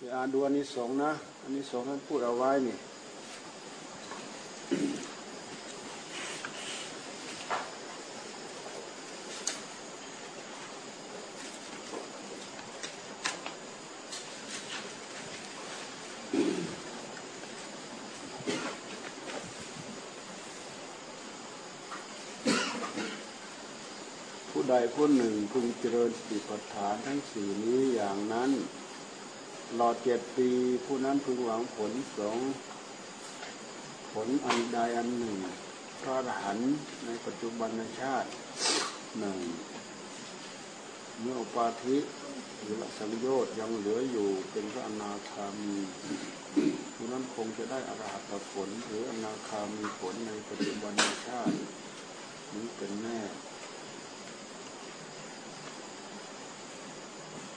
เดี๋ยวอ่านดูอันนี้สงนะ อันนี้สงท่านพูดเอาไว้นี่ผู้ใดผู้หนึ่งพึงเจริญสติปัฏฐานทั้งสี่นี้อย่างนั้น ตลอดเจ็ดปี ผู้นั้นพึงหวังผลสองผลอันใดอันหนึ่ง พระอรหันต์ในปัจจุบันชาติหนึ่งเมื่อปาทิหรือสังโยชน์ยังเหลืออยู่เป็นพระอนาคามีผู้นั้นคงจะได้อรหัตผล หรืออนาคามีผลในปัจจุบันชาตินี้เป็นแน่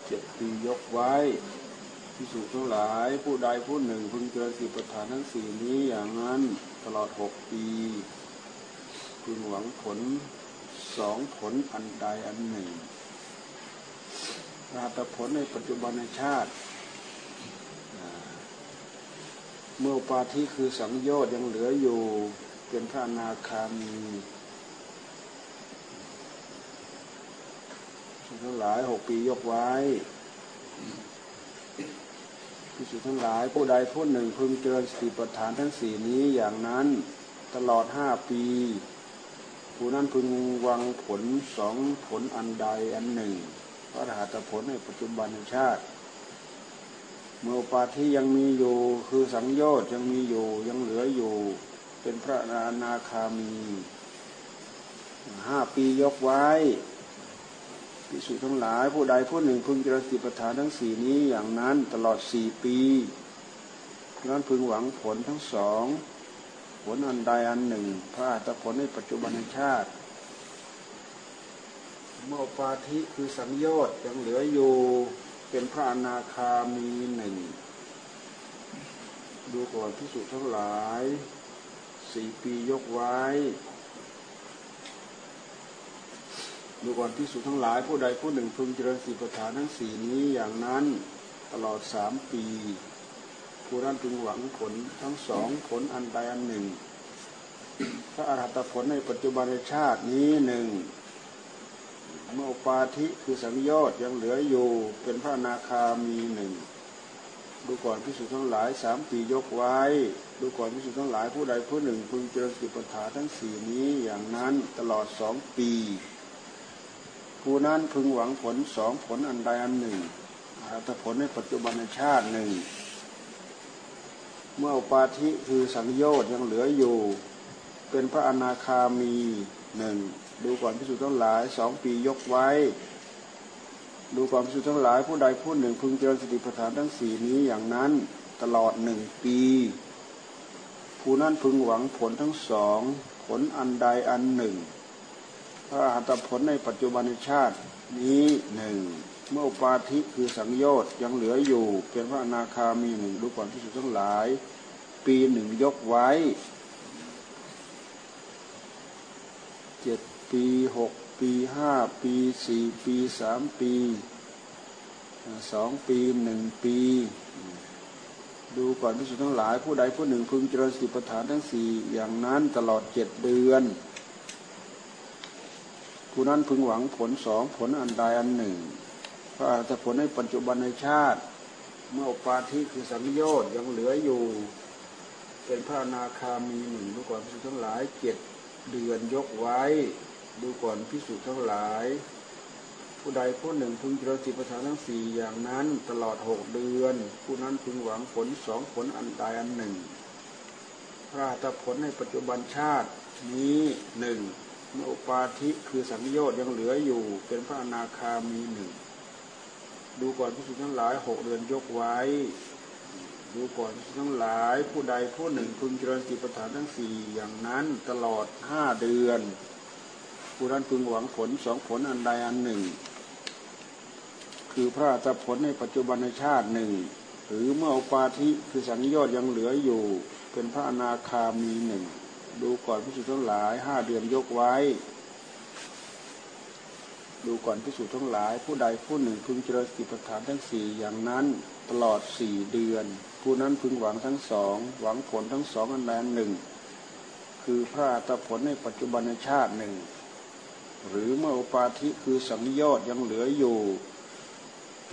เจ็ดปียกไว้ พิสูจทั้งหลาย ผู้ใดผู้หนึ่งพึงเจริญสีประธานทั้งสี่นี้อย่างนั้นตลอดหกปีพึงหวังผลสองผลอันใดอันหนึ่งราตผลในปัจจุบันชาติ เมื่อปาทิคือสังโยชน์ยังเหลืออยู่เป็นพระนาคามีทั้งหลายหกปียกไว้ พิสุทั้งหลาย ผู้ใดผู้หนึ่งพึงเจริญสติปัฏฐานทั้งสี่นี้อย่างนั้นตลอดห้าปี ผู้นั้นพึงวังผลสองผลอันใดอันหนึ่งพระรหัสผลในปัจจุบันชาติ เมื่อปาที่ยังมีอยู่คือสังโยชน์ยังมีอยู่ยังเหลืออยู่ เป็นพระอนาคามีห้าปียกไว้ ภิกษุทั้งหลาย ผู้ใดผู้หนึ่งพึงเจริญสติปัฏฐานทั้งสี่นี้อย่างนั้นตลอดสี่ปีนั้นพึงหวังผลทั้งสอง ผลอันใดอันหนึ่ง พระอัตผลในปัจจุบันชาติ เมื่อปาธิคือสังโยชน์ยังเหลืออยู่เป็นพระอนาคามีหนึ่งดูก่อนพิสุทั้งหลายสี่ปียกไว้ ดูก่อนพิสุทั้งหลายผู้ใดผู้หนึ่งพึงเจริญสีประธานทั้งสี่นี้อย่างนั้นตลอดสามปีผู้นั้นพึงหวังผลทั้งสองผลอันใดอันหนึ่ง พระอรหัตผลในปัจจุบันชาตินี้หนึ่งเมื่อปาทิคือสังโยชน์ยังเหลืออยู่เป็นพระนาคามีหนึ่งดูก่อนพิสุทั้งหลายสามปียกไว้ ดูก่อนพิสุทั้งหลายผู้ใดผู้หนึ่งพึงเจริญสิปัฏฐาทั้งสี่นี้อย่างนั้นตลอดสองปี ผู้นั้นพึงหวังผลสองผลอันใดอันหนึ่งอาตผลในปัจจุบันชาติหนึ่ง เมื่ออุปาทิคือสังโยชน์ยังเหลืออยู่ เป็นพระอนาคามีหนึ่งดูก่อนพิสุทั้งหลายสองปียกไว้ ดูก่อนพิสุทั้งหลายผู้ใดผู้หนึ่ง พึงเจริญสติปัฏฐานทั้งสี่นี้อย่างนั้นตลอดหนึ่งปี ผู้นั้นพึงหวังผลทั้งสองผลอันใดอันหนึ่ง พระอรหัตผลในปัจจุบันชาตินี้หนึ่งเมื่ออุปาทิคือสังโยชน์ยังเหลืออยู่ เป็นพระอนาคามีหนึ่งดูก่อนพิสุดทั้งหลาย ปีหนึ่งยกไว้เจ็ดปีหกปีห้าปีสี่ปีสามปีสองปีหนึ่งปี ดูก่อนพิสุทั้งหลาย ผู้ใดผู้หนึ่งพึงเจริญสติปัฏฐานทั้งสี่อย่างนั้นตลอดเจ็ดเดือน ผู้นั้นพึงหวังผลสองผลอันใดอันหนึ่งพระอาตผลในปัจจุบันในชาติ เมื่อปาทิคือสังโยชน์ยังเหลืออยู่ เป็นพระนาคามีหนึ่งดูก่อนพิสุทั้งหลายเจ็ดเดือนยกไว้ ดูก่อนพิสุทั้งหลาย ผู้ใดผู้หนึ่งพึงเจริญสติปัฏฐานทั้งสี่อย่างนั้นตลอดหกเดือน ผู้นั้นพึงหวังผลสองผลอันใดอันหนึ่งพระอาตผลในปัจจุบันชาตินี้หนึ่ง เมื่อปาทิคือสังโยชน์ยังเหลืออยู่ เป็นพระอนาคามีหนึ่ง ดูก่อนพิสุทั้งหลายหกเดือนยกไว้ ดูก่อนพิสุทั้งหลายผู้ใดผู้หนึ่งพึงเจริญสติปัฏฐานทั้งสี่อย่างนั้นตลอดห้าเดือนผู้นั้นพึงหวังผลสองผลอันใดอันหนึ่ง คือพระอาตผลในปัจจุบันชาติหนึ่ง หรือเมื่ออุปาทิคือสังโยชน์ยังเหลืออยู่ เป็นพระอนาคามีหนึ่ง ดูก่อนพิสุทั้งหลายห้าเดือนยกไว้ ดูก่อนพิสูจน์ทั้งหลาย ผู้ใดผู้หนึ่งพึงเจริญสติปัฏฐานทั้งสี่อย่างนั้นตลอดสี่เดือน ผู้นั้นพึงหวังทั้งสอง หวังผลทั้งสองอันใดหนึ่ง คือพระตผลในปัจจุบันชาติหนึ่ง หรือเมื่ออุปาทิคือสังยอดยังเหลืออยู่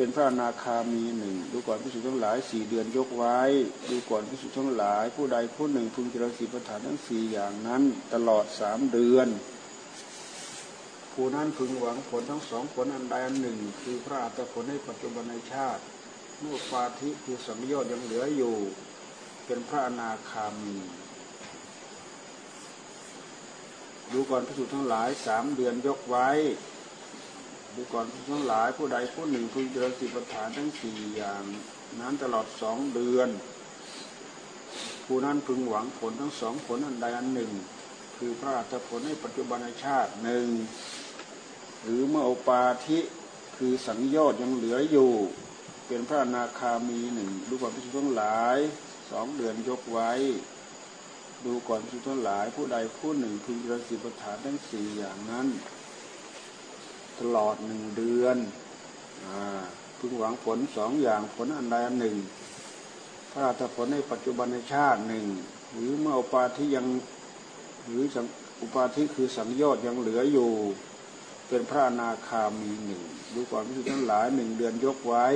เป็นพระนาคามีหนึ่งดูก่อนพิสูจน์ทั้งหลายสี่เดือนยกไว้ ดูก่อนพิสูจน์ทั้งหลาย ผู้ใดผู้หนึ่งพึงเจริญสติปัฏฐานทั้งสี่อย่างนั้น ตลอดสามเดือน ผู้นั้นพึงหวังผลทั้งสองผลอันใดอันหนึ่ง คือพระอัตผลในปัจจุบันในชาติเมื่อปาธิคือสัมยอดยังเหลืออยู่ เป็นพระอนาคามีดูก่อนพิสูจน์ทั้งหลายสามเดือนยกไว้ ดูก่อนทั้งหลายผู้ใดผู้หนึ่งพึงเจริญสิบประฐานทั้งสี่อย่างนั้นตลอดสองเดือน ผู้นั้นพึงหวังผลทั้งสองผลอันใดอันหนึ่ง คือพระอัตผลในปัจจุบันชาติหนึ่งหรือเมื่อโอปาทิคือสังโยชน์ยังเหลืออยู่ เป็นพระนาคามีหนึ่งดูก่อนพิสุทั้งหลายสองเดือนยกไว้ ดูก่อนพิสุทั้งหลาย ผู้ใดผู้หนึ่งพึงเจริญสิบฐานทั้งสี่อย่างนั้น ตลอดหนึ่งเดือนอพึงหวังผลสองอย่างผลอันใดอันหนึ่ง พระราชผลในปัจจุบันในชาติหนึ่ง หรือเมื่ออุปาทิยังหรืออุปาทิคือสังโยชน์ยังเหลืออยู่ เป็นพระนาคามีหนึ่งดูก่อนพิสุทั้งหลายหนึ่งเดือนยกไว้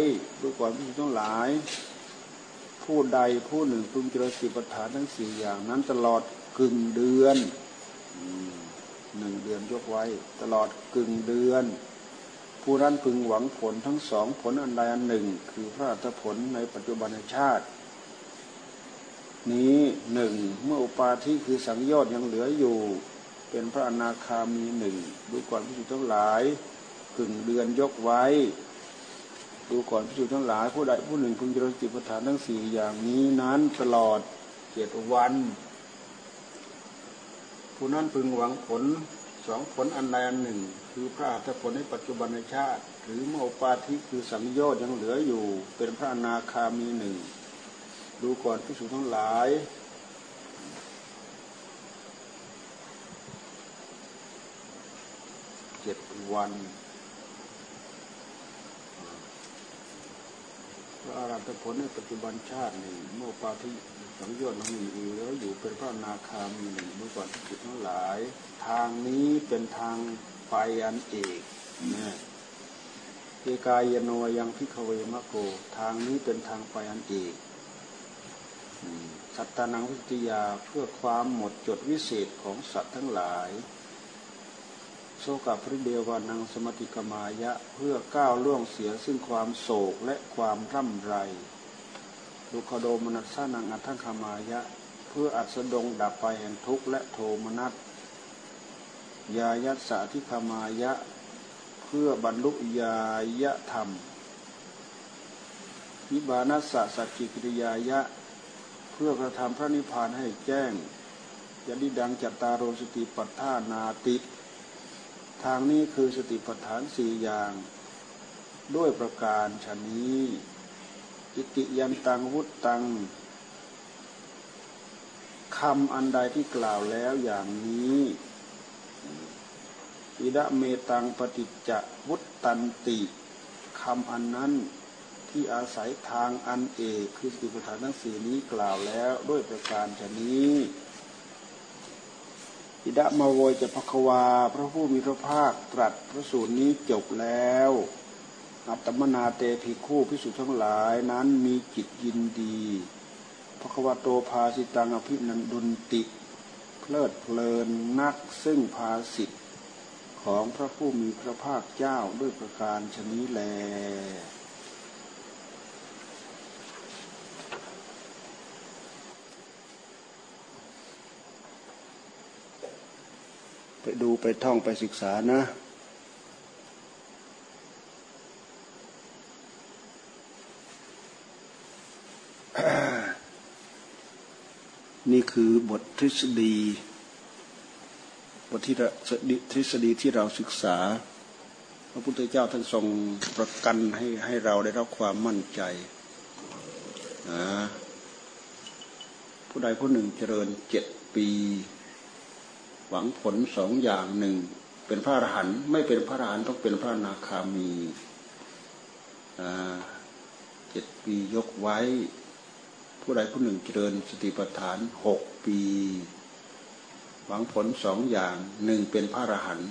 ดูก่อนพิสุทั้งหลาย ผู้ใดผู้หนึ่งพึงเจริญสิปัฏฐานทั้งสี่อย่างนั้นตลอดกึ่งเดือน หนึ่งเดือนยกไว้ ตลอดกึ่งเดือน ผู้นั้นพึงหวังผลทั้งสองผลอันใดอันหนึ่ง คือพระอัตผลในปัจจุบันชาติ นี้หนึ่งเมื่ออุปาทิคือสังโยชน์ยังเหลืออยู่ เป็นพระอนาคามีหนึ่งดูก่อนพิสุทั้งหลายกึ่งเดือนยกไว้ดูก่อนพิสุทั้งหลายผู้ใดผู้หนึ่งพึงเจริญจิตประธานทั้งสี่อย่างนี้นั้นตลอดเจ็ดวัน ผู้นั้นพึงหวังผลสองผลอันใดอันหนึ่ง คือพระอัตผลในปัจจุบันในชาติ หรือโมปาทิคือสังโยชน์ยังเหลืออยู่ เป็นพระอนาคามีหนึ่ง ดูก่อนพิสูจทั้งหลาย เจ็ดวัน พระอารันตผลในปัจจุบันชาติหนึ่งเมื่อปาทิสังโยชน์มีอยู่แล้วอยู่เป็นพระนาคามีหนึ่งเมื่อก่อนจิตทั้งหลาย ทางนี้เป็นทางไปอันเอกนะเอกายโนยังพิขเวมะโก ทางนี้เป็นทางไปอันเอกสัตตานังวิทยาเพื่อความหมดจดวิเศษของสัตว์ทั้งหลาย โซกับพริเดวานังสมติกมายะเพื่อก้าวล่วงเสียซึ่งความโศกและความร่ำไรดุคโดมนัสสานังอัตถังคมายะ เพื่ออัสดงดับไปแห่งทุกข์และโทมนัสยายัสสาธิคมายะ เพื่อบรรลุยายะธรรมวิบานัสสะสัจจิกิริยายะ เพื่อกระทำพระนิพพานให้แจ้งยดิดังจัตตารโรสติปัฏฐานาติ ทางนี้คือสติปัฏฐานสี่อย่าง ด้วยประการชนนี้อิติยันตังวุตตังคำอันใดที่กล่าวแล้วอย่างนี้อิดะเมตังปฏิจจวุตตันติคำอันนั้นที่อาศัยทางอันเอกคือสติปัฏฐานทั้งสี่นี้กล่าวแล้วด้วยประการชนนี้ อิดะมาโวยจะพควา พระผู้มีพระภาคตรัสพระสูตรนี้จบแล้วอัตมนาเตภิคู่พิสุทั้งหลายนั้นมีจิตยินดีพระควาโตภาสิตังอภินันดุนติ เพลิดเพลินนักซึ่งภาสิทธิ์ของพระผู้มีพระภาคเจ้าด้วยประการชนี้แล ไปดูไปท่องไปศึกษานะ นี่คือบททฤษฎี บทที่ทฤษฎีที่เราศึกษา พระพุทธเจ้าท่านทรงประกันให้ให้เราได้รับความมั่นใจนะผู้ใดผู้หนึ่งเจริญเจ็ดปี หวังผลสองอย่างหนึ่งเเป็นพระอรหันต์ไม่เป็นพระอรหันต์ต้องเป็นพระนาคามีเจ็ดปียกไว้ ผู้ใดผู้หนึ่งเจริญสติปัฏฐานหกปี หวังผลสองอย่างหนึ่งเป็นพระอรหันต์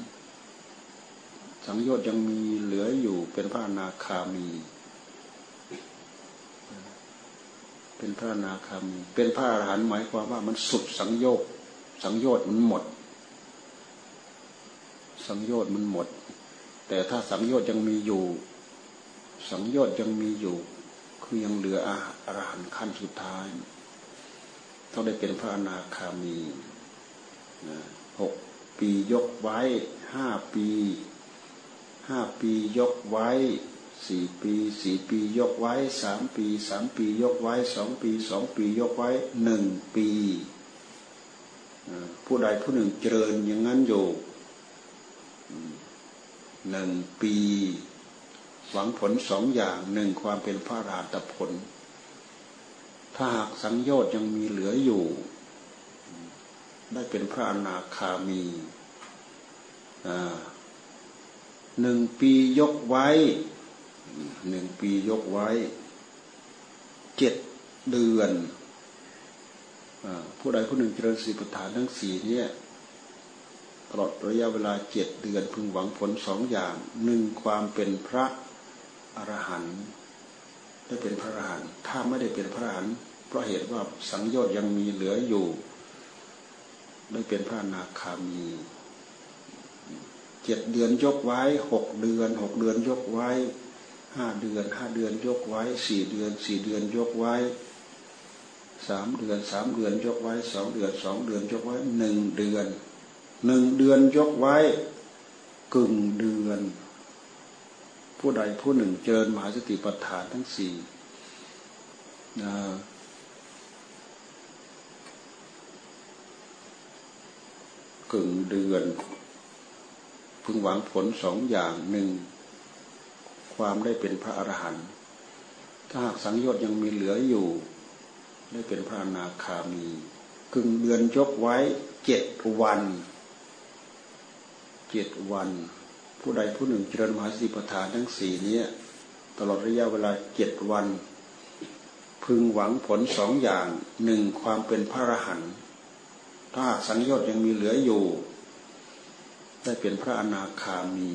สังโยชน์ยังมีเหลืออยู่เป็นพระนาคามี เป็นพระนาคามี เป็นพระอรหันต์หมายความว่ามันสุดสังโยชน์สังโยชน์มันหมด สังโยชน์มันหมด แต่ถ้าสังโยชน์ยังมีอยู่ สังโยชน์ยังมีอยู่ คือยังเหลืออรหันต์ขั้นสุดท้ายต้องได้เป็นพระอนาคามีหกปียกไว้ห้าปีห้าปียกไว้สี่ปีสี่ปียกไว้สามปีสามปียกไว้สองปีสองปียกไว้หนึ่งปีผู้ใดผู้หนึ่งเจริญอย่างนั้นอยู่ หนึ่งปี หวังผลสองอย่างหนึ่งความเป็นพระราตผล ถ้าหากสังโยชน์ยังมีเหลืออยู่ ได้เป็นพระอนาคามีหนึ่งปียกไว้หนึ่งปียกไว้เจ็ดเดือนผู้ใดผู้หนึ่งเจริญสีปัฏฐานทั้งสี่เนี่ย ตลอดระยะเวลาเจ็ดเดือนพึงหวังผลสองอย่างหนึ่งความเป็นพระอรหันต์ได้เป็นพระอรหันต์ถ้าไม่ได้เป็นพระอรหันต์เพราะเหตุว่าสังโยชน์ยังมีเหลืออยู่ ได้เป็นพระนาคามีเจ็ดเดือนยกไว้หกเดือนหกเดือนยกไว้ห้าเดือนห้าเดือนยกไว้สี่เดือนสี่เดือนยกไว้สามเดือนสามเดือนยกไว้สองเดือนสองเดือนยกไว้หนึ่งเดือน หนึ่งเดือนยกไว้กึ่งเดือน ผู้ใดผู้หนึ่งเจริญมหาสติปัฏฐานทั้งสี่กึ่งเดือน พึงหวังผลสองอย่างหนึ่งความได้เป็นพระอรหันต์ถ้าหากสังโยชน์ยังมีเหลืออยู่ ได้เป็นพระอนาคามี กึ่งเดือนยกไว้เจ็ดวัน เจ็ดวัน ผู้ใดผู้หนึ่งเจริญมหาสีประธานทั้งสี่นี้ตลอดระยะเวลาเจ็ดวัน พึงหวังผลสองอย่างหนึ่งความเป็นพระอรหันต์ถ้าสังโยชน์ยังมีเหลืออยู่ ได้เป็นพระอนาคามี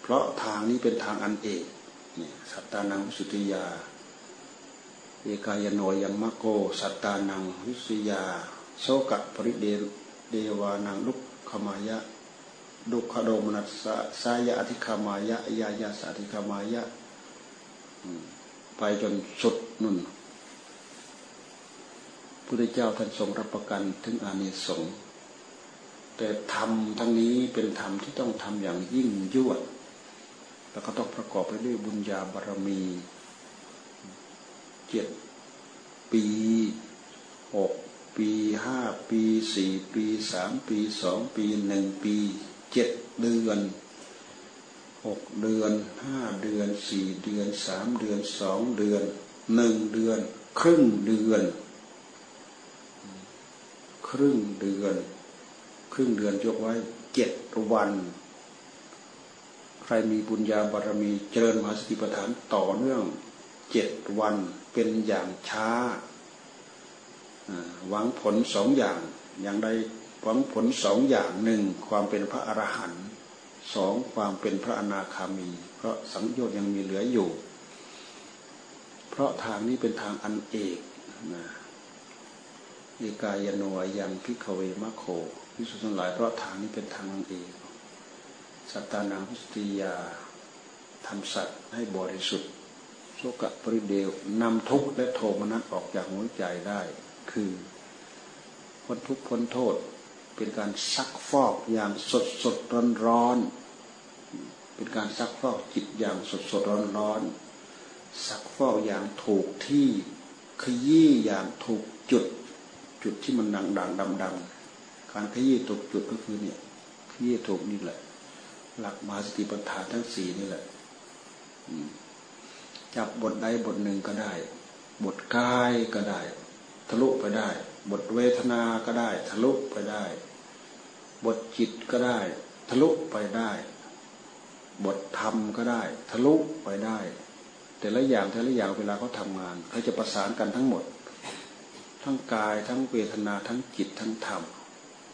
เพราะทางนี้เป็นทางอันเอกเนี่ยสัตตานังสุทธิยา เอกายโนยังมะโก สัตตานังวิสุยาโสกะปริเดเดวานังลุก ขมายะดุขโดมนัสสายะอธิคามายะยายาสาธิคามายะไปจนสุดนุ่นพระเจ้าท่านทรงรับประกันถึงอานิสงส์แต่ธรรมทั้งนี้เป็นธรรมที่ต้องทำอย่างยิ่งยวด แล้วก็ต้องประกอบไปด้วยบุญญาบารมีเจ็ดปีหก ปีห้าปีสี่ปีสามปีสองปีหนึ่งปีเจ็ดเดือนหกเดือนห้าเดือนสี่เดือนสามเดือนสองเดือนหนึ่งเดือน ครึ่งเดือน ครึ่งเดือน ครึ่งเดือนยกไว้เจ็ดวัน ใครมีบุญญาบารมีเจริญมหาสติปัฏฐานต่อเนื่องเจ็ดวันเป็นอย่างช้า หวังผลสองอย่าง อย่างใดหวังผลสองอย่างหนึ่งความเป็นพระอรหันต์สองความเป็นพระอนาคามี เพราะสังโยชน์ยังมีเหลืออยู่ เพราะทางนี้เป็นทางอันเอกนะเอกายโนยังพิกเวมะโคพิสุทั้งหลายเพราะทางนี้เป็นทางอันเอกสัตตานังพิสติยาทำสัตว์ให้บริสุทธิ์โสกปริเดวนำทุกข์และโทมนัสออกจากหัวใจได้ คือพ้นทุกข์พ้นโทษ เป็นการซักฟอกอย่างสดสดร้อนร้อน เป็นการซักฟอกจิตอย่างสดสดร้อนร้อนซักฟอกอย่างถูกที่ขยี้อย่างถูกจุดจุดที่มันดังดังดำดำการขยี้ถูกจุดก็คือเนี่ยขยี้ถูกนี่แหละ หลักมาสติปัฏฐานทั้งสี่นี่แหละจับบทใดบทหนึ่งก็ได้ บทกายก็ได้ ทะลุไปได้ บทเวทนาก็ได้ ทะลุไปได้ บทจิตก็ได้ ทะลุไปได้ บทธรรมก็ได้ ทะลุไปได้ แต่ละอย่างแต่ละอย่างเวลาเขาทางานเขาจะประสานกันทั้งหมด ทั้งกายทั้งเวทนาทั้งจิตทั้งธรรม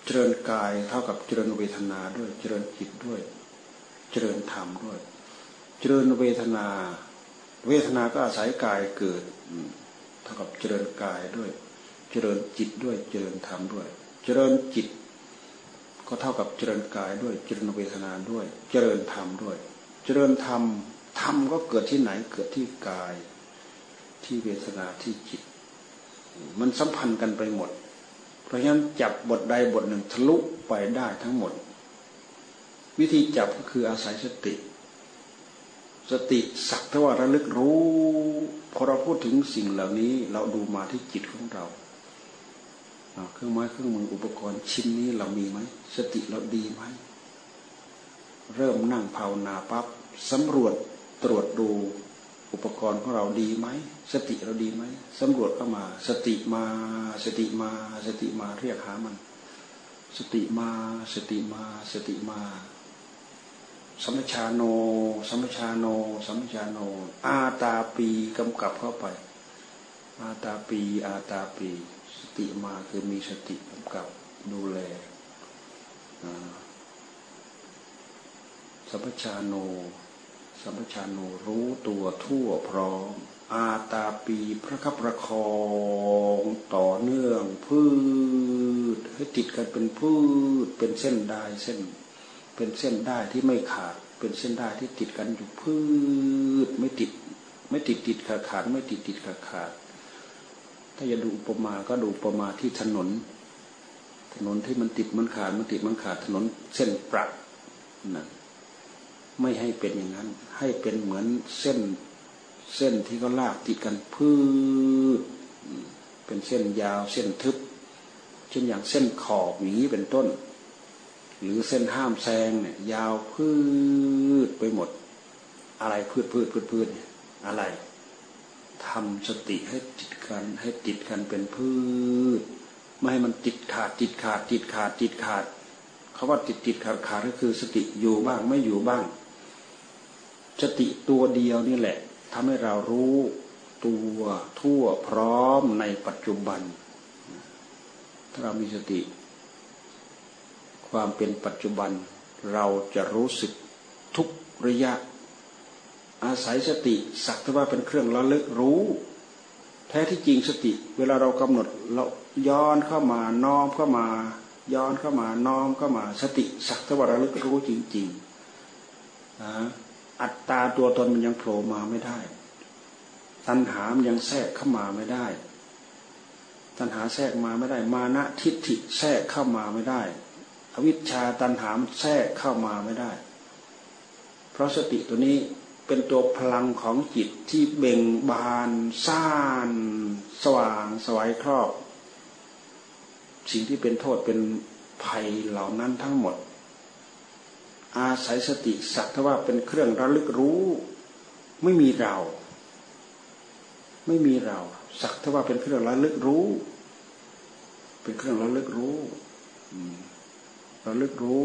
เจริญกายเท่ากับเจริญเวทนาด้วย เจริญจิตด้วย เจริญธรรมด้วย เจริญเวทนา เวทนาก็อาศัยกายเกิดเท่ากับเจริญกายด้วย เจริญจิตด้วยเจริญธรรมด้วย เจริญจิต ก็เท่ากับเจริญกายด้วยเจริญเวทนาด้วย เจริญธรรมด้วย เจริญธรรมธรรมก็เกิดที่ไหนเกิดที่กาย ที่เวทนาที่จิต มันสัมพันธ์กันไปหมด เพราะฉะนั้นจับบทใดบทหนึ่งทะลุไปได้ทั้งหมด วิธีจับก็คืออาศัยสติ สติสักเทว่าระลึกรู้พอเราพูดถึงสิ่งเหล่านี้เราดูมาที่จิตของเรา เครื่องไม้เครื่องมืออุปกรณ์ชิ้นนี้เรามีไหมสติเราดีไหมเริ่มนั่งภาวนาปั๊บสำรวจตรวจดูอุปกรณ์ของเราดีไหมสติเราดีไหมสำรวจเข้ามา สติมาสติมาสติมาเรียกหามัน สติมาสติมาสติมาสัมชาโนสัมชาโนสัมชาโน อาตาปีกำกับเข้าไป อาตาปี อาตาปี สติมาคือมีสติกำกับดูแลสัมชาโน สัมปชานโนรู้ตัวทั่วพร้อม อาตาปีพระคับประคองต่อเนื่องพืชให้ติดกันเป็นพืชเป็นเส้นได้เส้น เป็นเส้นได้ที่ไม่ขาด เป็นเส้นได้ที่ติดกันอยู่พืชไม่ติด ไม่ติดติดขาดขาดไม่ติดติดขาดขาด ถ้าจะดูอุปมาก็ดูอุปมาที่ถนน ถนนที่มันติดมันขาดมันติดมันขาดถนนเส้นประนั่นไม่ให้เป็นอย่างนั้น ให้เป็นเหมือนเส้นเส้นที่เขาลากติดกันพืชเป็นเส้นยาวเส้นทึบ เช่นอย่างเส้นขอบอย่างนี้เป็นต้น หรือเส้นห้ามแซงเนี่ยยาวพืชไปหมด อะไรพืชพืชพืชพืชอะไร ทำสติให้ติดกันให้ติดกันเป็นพืช ไม่ให้มันติดขาดติดขาดติดขาดติดขาดเขาว่าติดติดขาดขาดก็คือสติอยู่บ้างไม่อยู่บ้าง สติตัวเดียวนี่แหละทำให้เรารู้ตัวทั่วพร้อมในปัจจุบัน ถ้าเรามีสติ ความเป็นปัจจุบัน เราจะรู้สึกทุกระยะ อาศัยสติสักแต่ว่าเป็นเครื่องระลึกรู้ แท้ที่จริงสติ เวลาเรากำหนดเราย้อนเข้ามาน้อมเข้ามา ย้อนเข้ามาน้อมเข้ามาสติสักแต่ว่าระลึกรู้จริงๆนะอัตตาตัวตนมันยังโผล่มาไม่ได้ ตัณหามยังแทรกเข้ามาไม่ได้ ตัณหาแทรกมาไม่ได้ มานะทิฏฐิแทรกเข้ามาไม่ได้ อวิชชาตัณหามแทรกเข้ามาไม่ได้ เพราะสติตัวนี้ เป็นตัวพลังของจิตที่เบ่งบานซ่าน สว่างสวัยครอบ สิ่งที่เป็นโทษเป็นภัยเหล่านั้นทั้งหมด อาศัยสติสักทว่าเป็นเครื่องระลึกรู้ ไม่มีเรา ไม่มีเรา สักทว่าเป็นเครื่องระลึกรู้ เป็นเครื่องระลึกรู้ระลึกรู้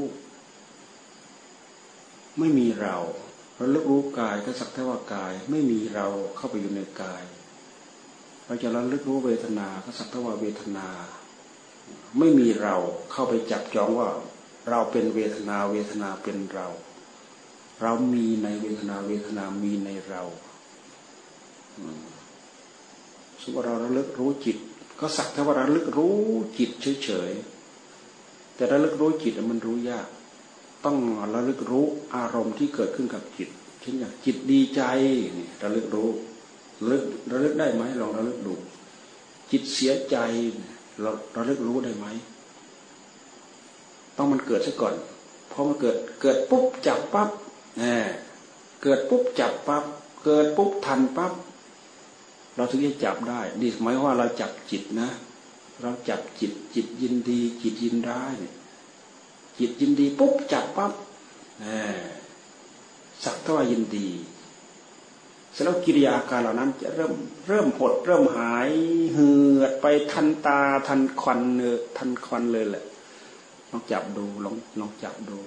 ไม่มีเรา ระลึกรู้กายก็สักเทว่ากายไม่มีเราเข้าไปอยู่ในกายเราจะระลึกรู้เวทนาก็สักเทว่าเวทนา ไม่มีเราเข้าไปจับจองว่า เราเป็นเวทนาเวทนาเป็นเรา เรามีในเวทนาเวทนามีในเราสมมติเราระลึกรู้จิต ก็สักแต่ว่าระลึกรู้จิตเฉยๆแต่ระลึกรู้จิตมันรู้ยาก ต้องระลึกรู้อารมณ์ที่เกิดขึ้นกับจิตเช่นอย่างจิตดีใจนี่ระลึกรู้ระลึกระลึกได้ไหมลองระลึกดู จิตเสียใจเราระลึกรู้ได้ไหม ต้องมันเกิดซะก่อนพอมันเกิดเกิดปุ๊บจับปั๊บแหมเกิดปุ๊บจับปั๊บเกิดปุ๊บทันปั๊บเราถึงจะจับได้นี่หมายว่าเราจับจิตนะ เราจับจิตจิตยินดี จิตยินร้าย จิตยินดีปุ๊บจับปั๊บสักเท่ายินดีเสร็จแล้วกิริยาการเหล่านั้นจะเริ่มเริ่มหดเริ่มหายเหือดไปทันตาทันควันเนอทันควันเลยแหละบองจับดูลองลองจับดู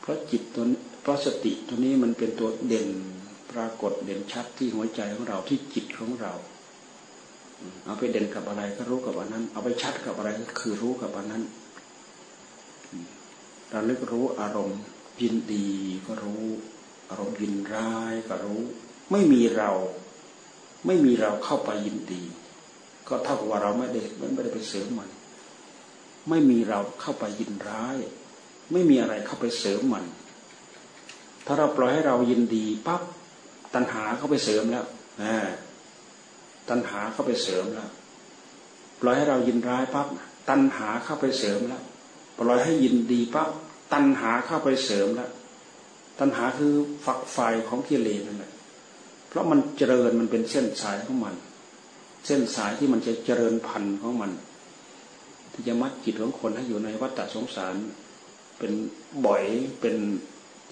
เพราะจิตตัวเพราะสติตัวนี้มันเป็นตัวเด่นปรากฏเด่นชัดที่หัวใจของเราที่จิตของเรา เอาไปเด่นกับอะไรก็รู้กับอันนั้น เอาไปชัดกับอะไรก็คือรู้กับอันนั้น ราลึกรู้อารมณ์ยินดีก็รู้ อารมณ์ยินร้ายก็รู้ ไม่มีเรา ไม่มีเราเข้าไปยินดี ก็เท่ากับว่าเราไม่ได้ไม่ได้ไปเสริมมัน ไม่มีเราเข้าไปยินร้าย ไม่มีอะไรเข้าไปเสริมมัน ถ้าเราปล่อยให้เรายินดีปั๊บตัณหาเข้าไปเสริมแล้วนะตัณหาเข้าไปเสริมแล้ว ปล่อยให้เรายินร้ายปั๊บตัณหาเข้าไปเสริมแล้ว ปล่อยให้ยินดีปั๊บตัณหาเข้าไปเสริมแล้วตัณหาคือฝักไฟของกิเลสนั่นแหละเพราะมันเจริญมันเป็นเส้นสายของมัน เส้นสายที่มันจะเจริญพันธุ์ของมัน ที่จะมัดจิตของคนให้อยู่ในวัฏฏสงสาร เป็นบ่อยเป็น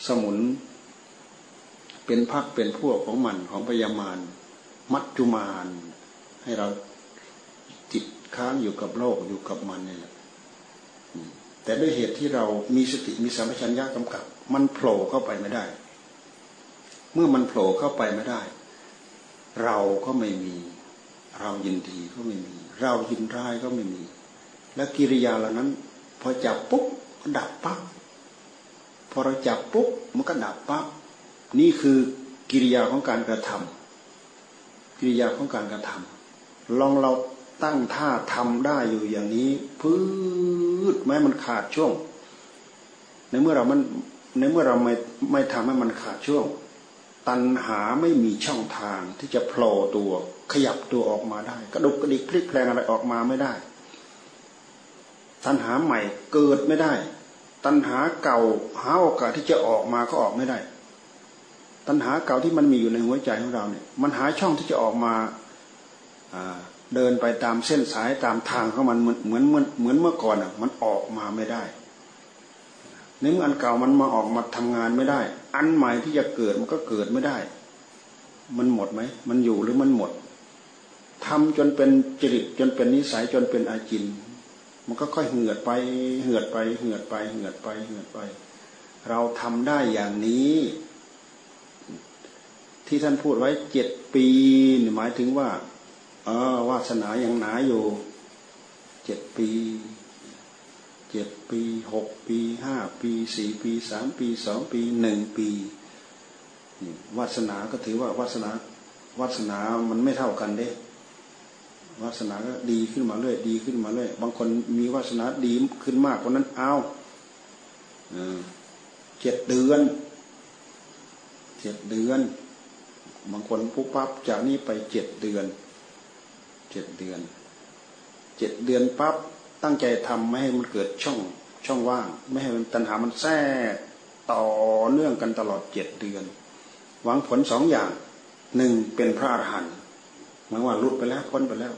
สมุน เป็นพักเป็นพวกของมันของพยามารมัจจุมานให้เราติดค้างอยู่กับโลกอยู่กับมันนี่แหละ แต่ด้วยเหตุที่เรามีสติมีสัมปชัญญะกำกับ มันโผล่เข้าไปไม่ได้ เมื่อมันโผล่เข้าไปไม่ได้ เราก็ไม่มี เรายินดีก็ไม่มี เรายินร้ายก็ไม่มี และกิริยาเหล่านั้น พอจับปุ๊บก็ดับปั๊บพอเราจับปุ๊บมันก็ดับปั๊บนี่คือกิริยาของการกระทำกิริยาของการกระทำลองเรา ตั้งท่าทำได้อยู่อย่างนี้พืดแม้มันขาดช่วง ในเมื่อเรามันในเมื่อเราไม่ไม่ทำให้มันขาดช่วง ตัณหาไม่มีช่องทางที่จะโผล่ตัว ขยับตัวออกมาได้ กระดุกกระดิกพลิกแปลงอะไรออกมาไม่ได้ ตัณหาใหม่เกิดไม่ได้ ตัณหาเก่าหาโอกาสที่จะออกมาก็ออกไม่ได้ ตัณหาเก่าที่มันมีอยู่ในหัวใจของเราเนี่ย มันหาช่องที่จะออกมาอ่า เดินไปตามเส้นสายตามทางของมันเหมือนเหมือนเหมือนเมื่อก่อนอะ มันออกมาไม่ได้นเมื่ออันเก่ามันมาออกมาทำงานไม่ได้ อันใหม่ที่จะเกิดมันก็เกิดไม่ได้ มันหมดไหม มันอยู่หรือมันหมดทำจนเป็นจริตจนเป็นนิสัยจนเป็นอาจิน มันก็ค่อยเหือดไป เหือดไป เหือดไป เหือดไป เหือดไป เราทำได้อย่างนี้ ที่ท่านพูดไว้เจ็ดปีหมายถึงว่า เออวาสนายังหนาอยู่เจ็ดปีเจ็ดปีหกปีห้าปีสี่ปีสามปีสองปีหนึ่งปีวาสนาก็ถือว่าวาสนาวาสนามันไม่เท่ากันเด้วาสนาก็ดีขึ้นมาเรื่อยดีขึ้นมาเรื่อยบางคนมีวาสนาดีขึ้นมากกว่านั้นเอาเจ็ดเดือนเจ็ดเดือน บางคนปุ๊บปั๊บจากนี้ไปเจ็ดเดือน เจ็ดเดือนเจ็ดเดือนปั๊บตั้งใจทำไม่ให้มันเกิดช่องช่องว่าง ไม่ให้มันตัณหามันแทรกต่อเนื่องกันตลอดเจ็ดเดือน หวังผลสองอย่างหนึ่งเป็นพระอรหันต์หมายว่าลุดไปแล้วพ้นไปแล้ว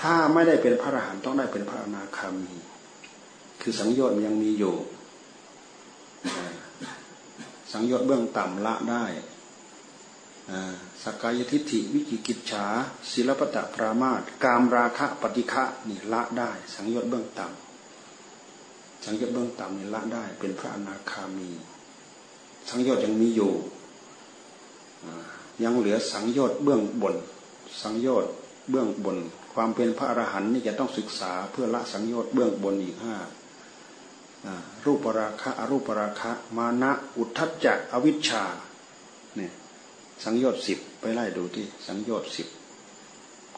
ถ้าไม่ได้เป็นพระอรหันต์ต้องได้เป็นพระอนาคามีคือสังโยชน์ยังมีอยู่ สังโยชน์เบื้องต่ำละได้ สกายทิฏฐิวิจิกิจฉาศิลปตะปรามาตกามราคะปฏิฆะนี่ละได้ สังโยชน์เบื้องต่ำสังโยชน์เบื้องต่ำนี่ละได้ เป็นพระอนาคามี สังโยชน์ยังมีอยู่ยังเหลือสังโยชน์เบื้องบน สังโยชน์เบื้องบน ความเป็นพระอรหันต์นี่จะต้องศึกษาเพื่อละสังโยชน์เบื้องบนอีกห้ารูปราคะอรูปราคะ มานะอุทธัจจะอวิชชา สังโยชน์สิบไปไล่ดูที่สังโยชน์สิบ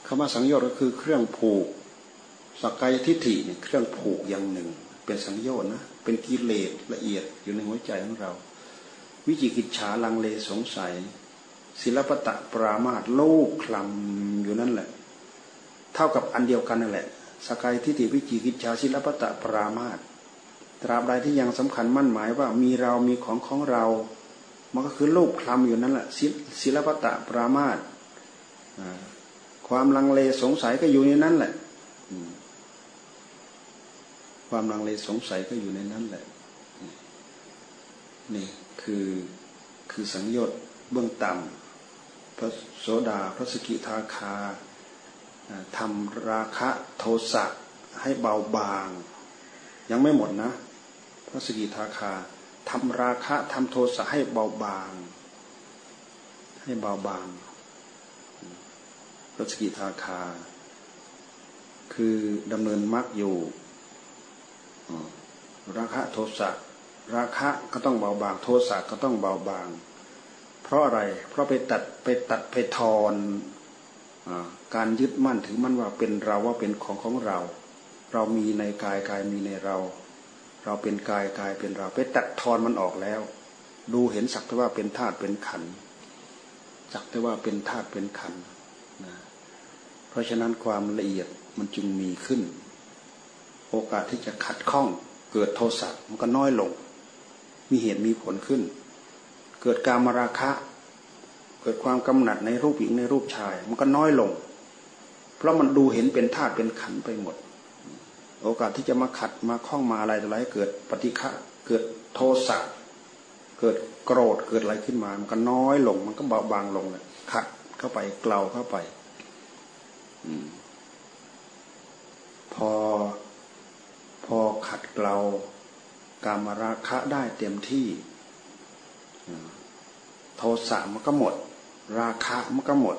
คำว่าสังโยชน์ก็คือเครื่องผูกสกายทิฏฐิเนี่ยเครื่องผูกอย่างหนึ่ง เป็นสังโยชน์นะเป็นกิเลสละเอียดอยู่ในหัวใจของเรา วิจิกิจฉาลังเลสงสัย ศิลปตะปรามาตโลกคลำอยู่นั่นแหละ เท่ากับอันเดียวกันนั่นแหละสกายทิฏฐิวิจิกิจฉาศิลปตะปรามาตตราบใดที่ยังสำคัญมั่นหมายว่ามีเรามีของของเรา มันก็คือรูปคลำอยู่นั่นแหละศิลปตะปรามาตความลังเลสงสัยก็อยู่ในนั้นแหละความลังเลสงสัยก็อยู่ในนั้นแหละนี่คือคือสังโยชน์เบื้องต่ำพระโสดาพระสกิทาคาทำราคะโทสะให้เบาบาง ยังไม่หมดนะ พระสกิทาคา ทำราคะทำโทสะให้เบาบาง ให้เบาบางรสกิทาคา คือดำเนินมรรคอยู่ราคะโทสะราคะก็ต้องเบาบาง โทสะก็ต้องเบาบาง เพราะอะไร เพราะไปตัดไปตัดไปทอนการยึดมั่นถือมั่นว่าเป็นเราว่าเป็นของของเรา เรามีในกายกายมีในเรา เราเป็นกายกายเป็นเราไปตัดทอนมันออกแล้ว ดูเห็นสักแต่ว่าเป็นธาตุเป็นขันสักแต่ว่าเป็นธาตุเป็นขันนะเพราะฉะนั้นความละเอียดมันจึงมีขึ้น โอกาสที่จะขัดข้อง เกิดโทสะมันก็น้อยลง มีเหตุมีผลขึ้น เกิดการมราคะ เกิดความกำหนัดในรูปหญิงในรูปชาย มันก็น้อยลง เพราะมันดูเห็นเป็นธาตุเป็นขันไปหมด โอกาสที่จะมาขัดมาข้องมาอะไรอะไรเกิดปฏิฆะเกิดโทสะเกิดโกรธเกิดอะไรขึ้นมา มันก็น้อยลง มันก็เบาบางลงเลยขัดเข้าไปเกลาเข้าไปพอ พอขัดเกลาการมาราคะได้เต็มที่โทสะมันก็หมด ราคะมันก็หมด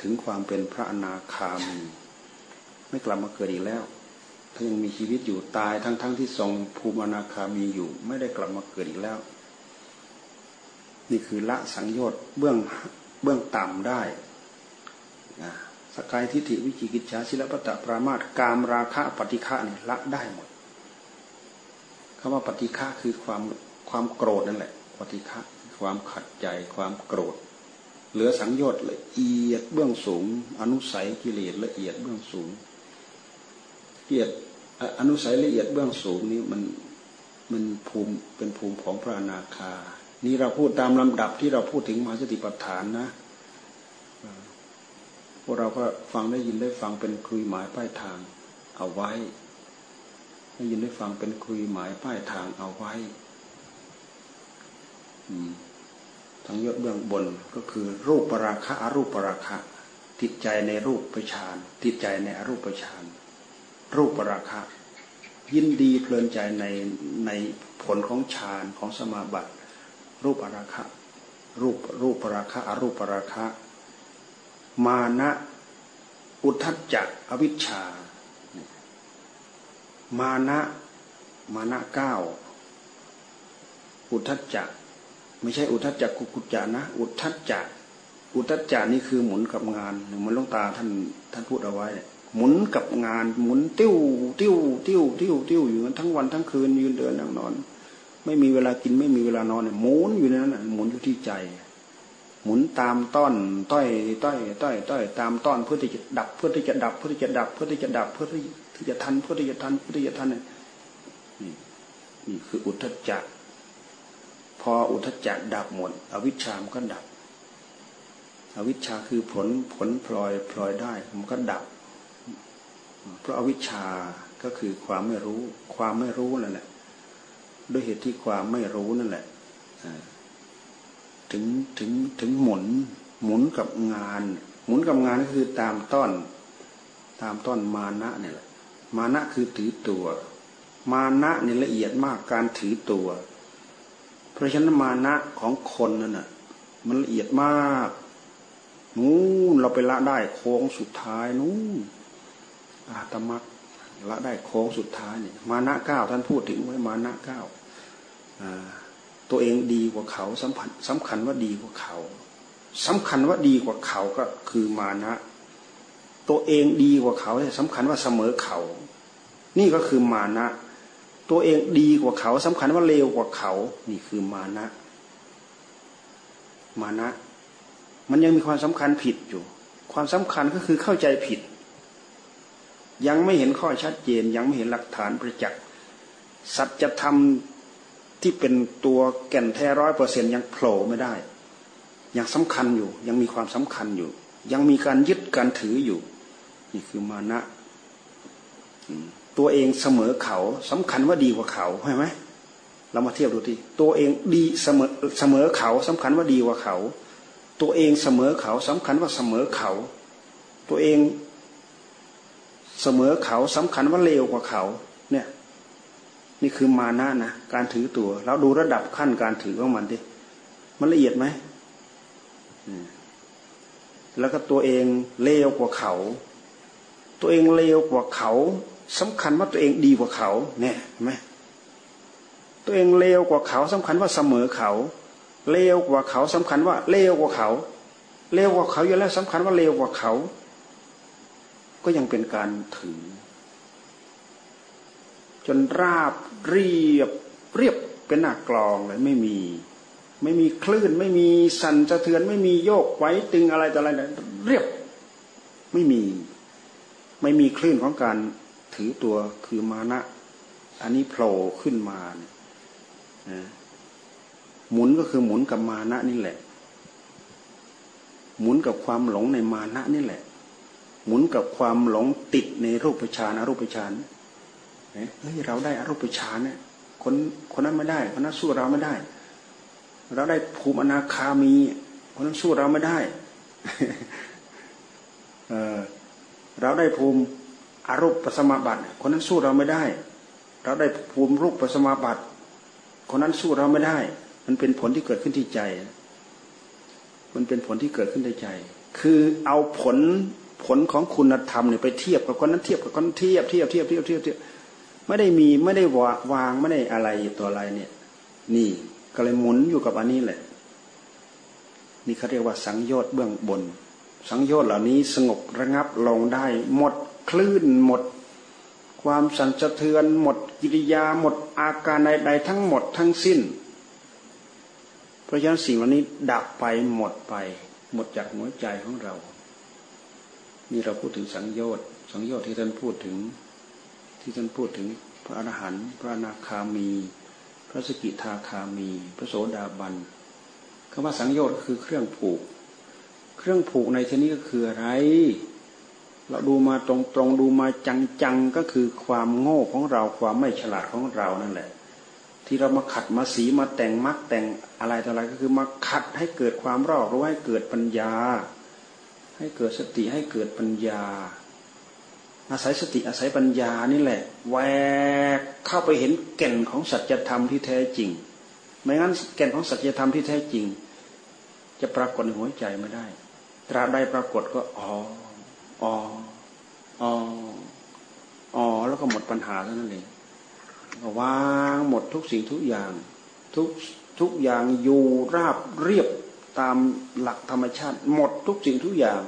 ถึงความเป็นพระอนาคามี ไม่กลับมาเกิดอีกแล้ว ถ้ายังมีชีวิตอยู่ตายทั้งๆทที่ทรงภูมินาคามีอยู่ ไม่ได้กลับมาเกิดอีกแล้ว นี่คือละสังโยชน์เบื้องเบื้องต่ำได้สกายทิฏฐิวิจิกิจฉาศิลปตะปรามาตกามราคะปฏิฆะนี่ละได้หมดคำว่าปฏิฆะคือความความโกรธนั่นแหละ ปฏิฆะความขัดใจความโกรธ เหลือสังโยชน์ละเอียดเบื้องสูง อนุสัยกิเลสละเอียดเบื้องสูง เกียรติอนุสัยละเอียดเบื้องสูงนี้มันมันภูมิเป็นภูมิของพระอนาคา นี่เราพูดตามลำดับที่เราพูดถึงมหาสติปัฏฐานนะพวกเราก็ฟังได้ยินได้ฟังเป็นคุยหมายป้ายทางเอาไว้ ได้ยินได้ฟังเป็นคุยหมายป้ายทางเอาไว้ทั้งยอดเบื้องบนก็คือรูปปราคะอรูปปราคะ ติดใจในรูปประชานติดใจในอรูปประชาน รูปราคะ ยินดีเพลินใจในในผลของฌานของสมาบัติ รูปราคะ รูปรูปราคะอรูปราคะ มานะอุทธัจจะอวิชชา มานะมานะเก้าอุทธัจจะไม่ใช่อุทธัจจะกุกุจจานะ อุทธัจจะอุทธัจจะนี่คือหมุนกับงานเหมือนลงตาท่านท่านพูดเอาไว้ หมุนกับงานหมุนติ้วติ้วติ้วติ้วติ้วอยู่ทั้งวันทั้งคืนยืนเดินนั่งนอน ไม่มีเวลากินไม่มีเวลานอนเนี่ยหมุนอยู่ในนั้นหมุนอยู่ที่ใจ หมุนตามต้อนต้อยต้อยต้อยต้อยตามต้อนเพื่อที่จะดับเพื่อที่จะดับเพื่อที่จะดับเพื่อที่จะดับเพื่อที่จะทันเพื่อที่จะทันเพื่อที่จะทันนี่นี่คืออุทจจะพออุทจจะดับหมด อวิชชามก็ดับ อวิชชาคือผลผลพลอยพลอยได้ มันก็ดับ เพราะอวิชชาก็คือความไม่รู้ ความไม่รู้นั่นแหละ ด้วยเหตุที่ความไม่รู้นั่นแหละถึงถึงถึงหมุน หมุนกับงาน หมุนกับงานก็คือตามต้น ตามต้นมานะเนี่ยแหละ มานะคือถือตัว มานะเนี่ยละเอียดมากการถือตัว เพราะฉะนั้นมานะของคนนั่นน่ะ มันละเอียดมาก นู้นเราไปละได้โค้งสุดท้ายนู้น อาตมักละได้โค้งสุดท้ายเนี่ยมานะเก้าท่านพูดถึงไว้มานะเก้าตัวเองดีกว่าเขาสัมผัสสำคัญว่าดีกว่าเขาสำคัญว่าดีกว่าเขาก็คือมานะ ตัวเองดีกว่าเขาสำคัญว่าเสมอเขา นี่ก็คือมานะ ตัวเองดีกว่าเขาสำคัญว่าเลวกว่าเขา นี่คือมานะ มานะ มันยังมีความสำคัญผิดอยู่ ความสำคัญก็คือเข้าใจผิด ยังไม่เห็นข้อชัดเจน ยังไม่เห็นหลักฐานประจักษ์สัจธรรมที่เป็นตัวแก่นแท้ร้อยเปอร์เซ็นยังโผล่ไม่ได้ ยังสำคัญอยู่ ยังมีความสำคัญอยู่ ยังมีการยึดการถืออยู่ นี่คือมานะ ตัวเองเสมอเขาสำคัญว่าดีกว่าเขาใช่ไหมเรามาเทียบดูทีตัวเองดีเสมอเสมอเขาสำคัญว่าดีกว่าเขา ตัวเองเสมอเขาสำคัญว่าเสมอเขา ตัวเอง เสมอเขาสำคัญว่าเลวกว่าเขา เนี่ย นี่คือมานะนะการถือตัวเราดูระดับขั้นการถือของมันดิมันละเอียดไหมแล้วก็ตัวเองเลวกว่าเขา ตัวเองเลวกว่าเขาสำคัญว่าตัวเองดีกว่าเขา เนี่ยไหมตัวเองเลวกว่าเขาสำคัญว่าเสมอเขา เลวกว่าเขาสำคัญว่าเลวกว่าเขา เลวกว่าเขาอยู่แล้วสำคัญว่าเลวกว่าเขา ก็ยังเป็นการถือ จนราบเรียบเรียบเป็นหน้ากลองเลยไม่มี ไม่มีคลื่น ไม่มีสั่นสะเทือน ไม่มีโยกไว้ตึงอะไรต่ออะไรเรียบไม่มี ไม่มีคลื่นของการถือตัวคือมานะ อันนี้โผล่ขึ้นมาหมุนก็คือหมุนกับมานะนี่แหละ หมุนกับความหลงในมานะนี่แหละ หมุนกับความหลงติดในรูปฌานอรูปฌานเฮ้ยเราได้อรูปฌานเนี่ยคนคนนั้นไม่ได้คนนั้นสู้เราไม่ได้ เราได้ภูมิอนาคามีคนนั้นสู้เราไม่ได้เเราได้ภูมิอรูปปัสมาบัติ คนนั้นสู้เราไม่ได้ เราได้ภูมิรูปปัสมาบัติ คนนั้นสู้เราไม่ได้ มันเป็นผลที่เกิดขึ้นที่ใจ มันเป็นผลที่เกิดขึ้นในใจ คือเอาผล ผลของคุณธรรมเนี่ยไปเทียบกับคนนั้นเทียบกับคนเทียบเทียบเทียบเทียบเทียบเทียบไม่ได้มีไม่ได้วางไม่ได้อะไรตัวอะไรเนี่ย นี่ก็เลยหมุนอยู่กับอันนี้แหละ นี่เขาเรียกว่าสังโยชน์เบื้องบน สังโยชน์เหล่านี้สงบระงับลงได้ หมดคลื่นหมด ความสั่นสะเทือน หมดกิริยาหมดอาการใดๆทั้งหมดทั้งสิ้น เพราะฉะนั้นสิ่งเหล่านี้ดับไปหมดไป หมดจากหัวใจของเรา นี่เราพูดถึงสังโยชน์สังโยชน์ที่ท่านพูดถึง ที่ท่านพูดถึงพระอรหันต์พระอนาคามี พระสกิทาคามี พระโสดาบันคำว่าสังโยชน์คือเครื่องผูก เครื่องผูกในที่นี้ก็คืออะไร เราดูมาตรงๆดูมาจังๆก็คือความโง่ของเราความไม่ฉลาดของเรานั่นแหละ ที่เรามาขัดมาสีมาแต่งมักแต่งอะไรต่ออะไรก็คือมาขัดให้เกิดความรอบรู้ให้เกิดปัญญา ให้เกิดสติให้เกิดปัญญา อาศัยสติอาศัยปัญญานี่แหละแวกเข้าไปเห็นแก่นของสัจธรรมที่แท้จริง ไม่งั้นแก่นของสัจธรรมที่แท้จริง จะปรากฏในหัวใจไม่ได้ ตราบใดปรากฏก็อ๋ออ๋ออ๋ออ๋อแล้วก็หมดปัญหาเท่านั้นเองวางหมดทุกสิ่งทุกอย่าง ทุกทุกอย่างอยู่ราบเรียบ ตามหลักธรรมชาติ หมดทุกสิ่งทุกอย่าง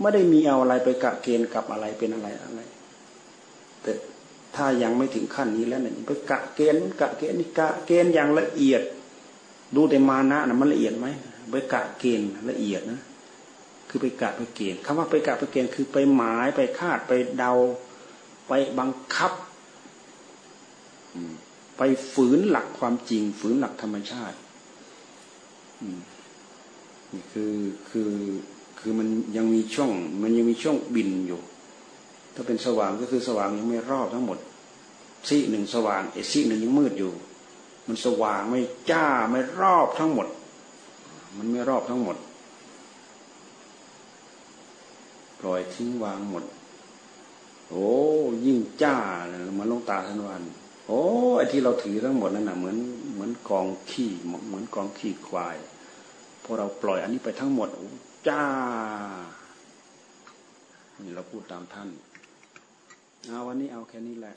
ไม่ได้มีเอาอะไรไปกะเกณฑ์กับอะไรเป็นอะไรอะไร แต่ถ้ายังไม่ถึงขั้นนี้แล้วเนี่ยไปกะเกณฑ์กะเกณฑ์นี่กะเกณฑ์อย่างละเอียด ดูแต่มานะนะมันละเอียดไหมไปกะเกณฑ์ละเอียดนะ คือไปกะไปเกณฑ์คำว่าไปกะไปเกณฑ์คือไปหมายไปคาดไปเดา ไปบังคับไปฝืนหลักความจริง ฝืนหลักธรรมชาติ คือคือคือมันยังมีช่อง มันยังมีช่องบินอยู่ ถ้าเป็นสว่างก็คือสว่างยังไม่รอบทั้งหมดซีหนึ่งสว่างไอ้ซีหนึ่งยังมืดอยู่ มันสว่างไม่จ้าไม่รอบทั้งหมด มันไม่รอบทั้งหมดปล่อยทิ้งวางหมด โอ้ยิ่งจ้ามาลงตาทันวัน โอ้ไอที่เราถือทั้งหมดนั่นน่ะเหมือนเหมือนกองขี้เหมือนกองขี้ควาย พอเราปล่อยอันนี้ไปทั้งหมดจ้านี่เราพูดตามท่านเอาวันนี้เอาแค่นี้แหละ